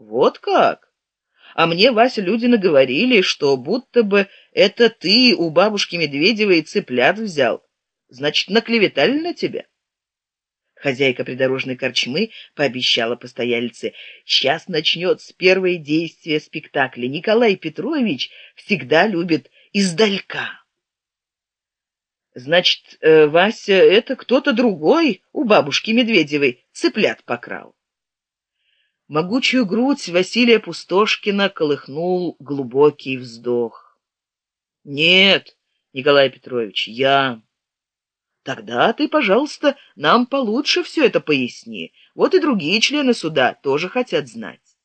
вот как? А мне вася люди наговорили что будто бы это ты у бабушки медведевой цыплят взял. Значит наклеветали на тебя? Хозяйка придорожной корчмы пообещала постояльце. Сейчас начнется первое действие спектакля. Николай петрович всегда любит издалека значит э, вася это кто-то другой у бабушки медведевой цыплят покрал могучую грудь василия пустошкина колыхнул глубокий вздох нет николай петрович я Тогда ты, пожалуйста, нам получше все это поясни. Вот и другие члены суда тоже хотят знать.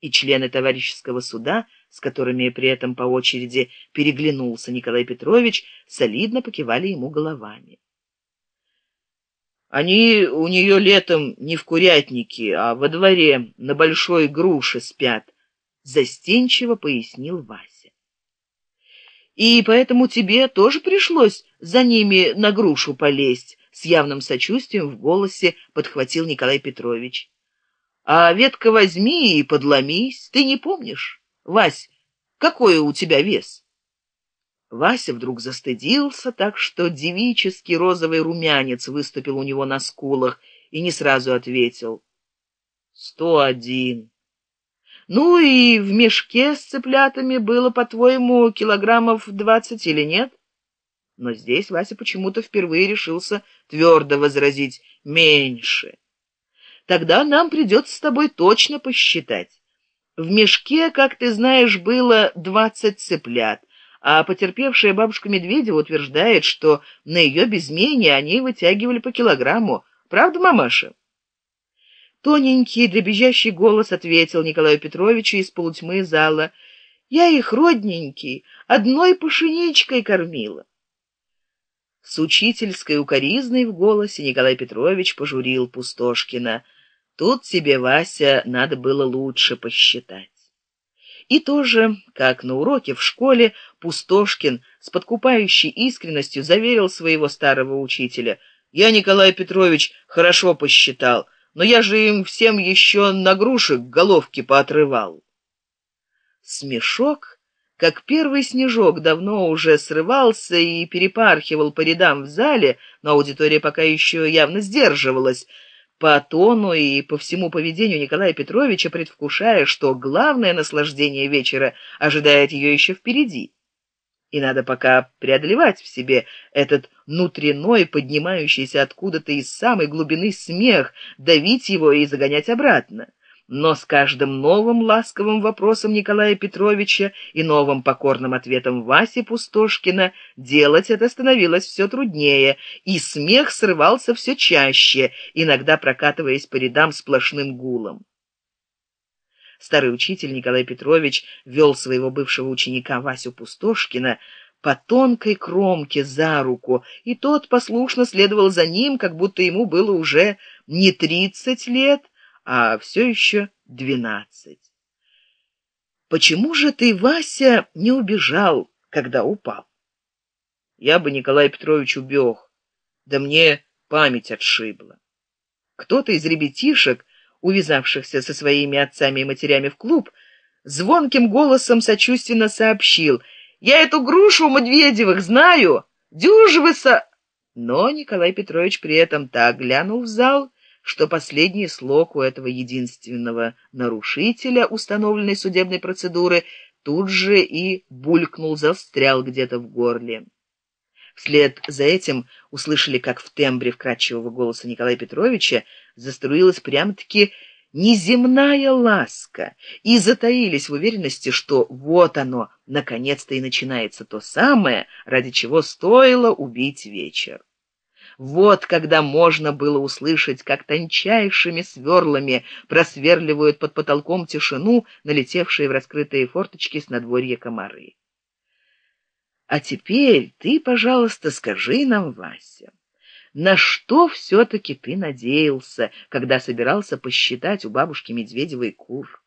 И члены товарищеского суда, с которыми при этом по очереди переглянулся Николай Петрович, солидно покивали ему головами. Они у нее летом не в курятнике, а во дворе на большой груше спят, застенчиво пояснил Вася. И поэтому тебе тоже пришлось за ними на грушу полезть с явным сочувствием в голосе подхватил николай петрович а ветка возьми и подломись ты не помнишь? Вась какой у тебя вес вася вдруг застыдился так что девический розовый румянец выступил у него на скулах и не сразу ответил. Сто один ну и в мешке с цыплятами было по твоему килограммов двадцать или нет? Но здесь вася почему то впервые решился твердо возразить меньше тогда нам придется с тобой точно посчитать. В мешке как ты знаешь было двадцать цыплят а потерпевшая бабушка медведева утверждает что на ее безмене они вытягивали по килограмму. Правда мамаша? Тоненький дребезжащий голос ответил николаю петровичу из полутьмы зала. Я их родненький одной пушеничкой кормила с учительской укоризной в голосе николай петрович пожурил пустошкина. Тут тебе вася надо было лучше посчитать и тоже как на уроке в школе пустошкин с подкупающей искренностью заверил своего старого учителя я николай петрович хорошо посчитал но я же им всем еще на грушек головки поотрывал. Смешок, как первый снежок, давно уже срывался и перепархивал по рядам в зале, но аудитория пока еще явно сдерживалась, по тону и по всему поведению Николая Петровича, предвкушая, что главное наслаждение вечера ожидает ее еще впереди и надо пока преодолевать в себе этот внутренной, поднимающийся откуда-то из самой глубины смех, давить его и загонять обратно. Но с каждым новым ласковым вопросом Николая Петровича и новым покорным ответом Васи Пустошкина делать это становилось все труднее, и смех срывался все чаще, иногда прокатываясь по рядам сплошным гулом. Старый учитель николай петрович вел своего бывшего ученика васю пустошкина по тонкой кромке за руку и тот послушно следовал за ним как будто ему было уже не тридцать лет а все еще двенадцать. Почему же ты вася не убежал когда упал? Я бы николай петрович убег да мне память отшибла. Кто-то из ребятишек увязавшихся со своими отцами и матерями в клуб, звонким голосом сочувственно сообщил. «Я эту грушу у Медведевых знаю! Дюжевыса!» Но Николай Петрович при этом так глянул в зал, что последний слог у этого единственного нарушителя установленной судебной процедуры тут же и булькнул, застрял где-то в горле. Вслед за этим услышали, как в тембре вкрадчивого голоса Николая Петровича заструилась прям-таки неземная ласка, и затаились в уверенности, что вот оно, наконец-то и начинается то самое, ради чего стоило убить вечер. Вот когда можно было услышать, как тончайшими сверлами просверливают под потолком тишину, налетевшие в раскрытые форточки с надворья комары. А теперь ты, пожалуйста, скажи нам, Вася, на что все-таки ты надеялся, когда собирался посчитать у бабушки Медведевой кур?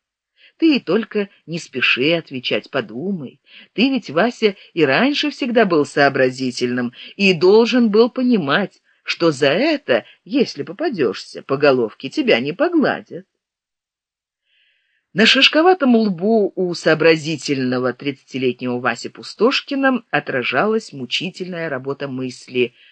Ты только не спеши отвечать, подумай. Ты ведь, Вася, и раньше всегда был сообразительным и должен был понимать, что за это, если попадешься по головке, тебя не погладят. На шишковатом лбу у сообразительного тридцатилетнего Васи Пустошкина отражалась мучительная работа мысли —